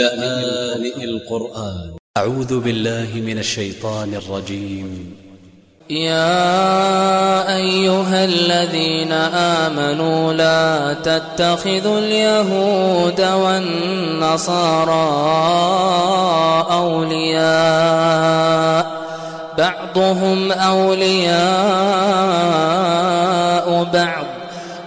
لآن القرآن. أ ع و ذ ب ا ل ل ه من ا ل ش ي ط ا ن ا ل ج ي م يا أيها الذين آمنوا لا تتخذوا اليهود والنصارى أولياء. بعضهم أولياء بعض.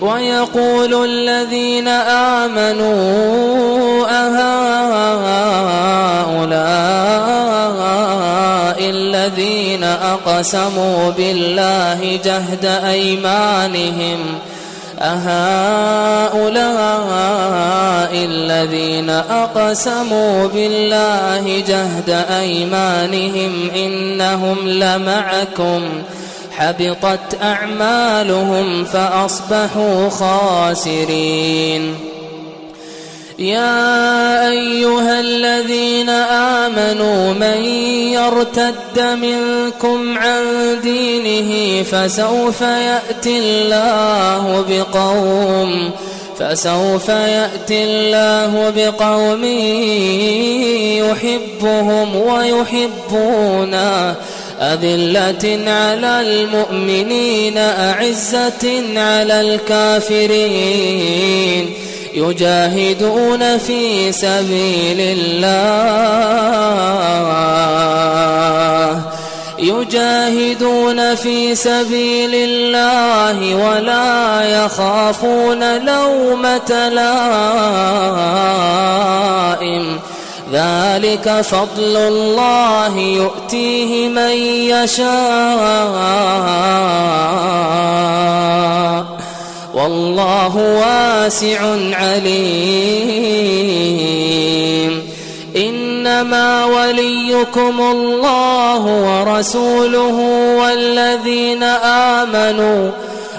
ويقول الذين آمنوا أهؤلاء الذين أقسموا بالله جهد أيمانهم أهؤلاء الذين أقسموا بالله جهد أيمانهم إنهم لمعكم ۖ حبطت أعمالهم فأصبحوا خاسرين. يا أيها الذين آمنوا من يرتد منكم عن دينه فسوف يأتي الله بقوم فسوف يأتي الله بقوم يحبهم ويحبونه أذلة على المؤمنين أعزة على الكافرين. يجاهدون في سبيل الله. يجاهدون في سبيل الله ولا يخافون لومة لائم. ذلك فضل الله يؤتيه من يشاء. والله واسع عليم. إنما وليكم الله ورسوله والذين آمنوا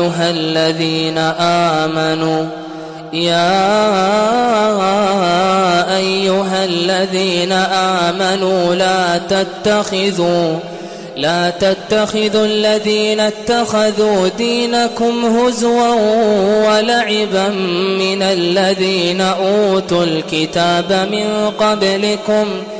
أيها الذين آمنوا يا أيها الذين آمنوا لا تتخذوا لا تتخذوا الذين اتخذوا دينكم هزوا ولعبا من الذين أوتوا الكتاب من قبلكم ۖ.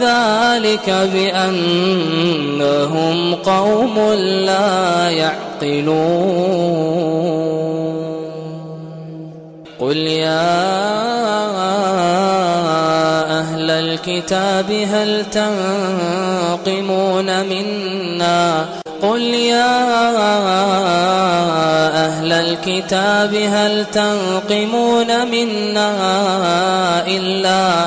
ذلك بأنهم قوم لا يعقلون. قل يا أهل الكتاب هل تنقمون منا؟ قل يا أهل الكتاب هل تنقمون منا إلا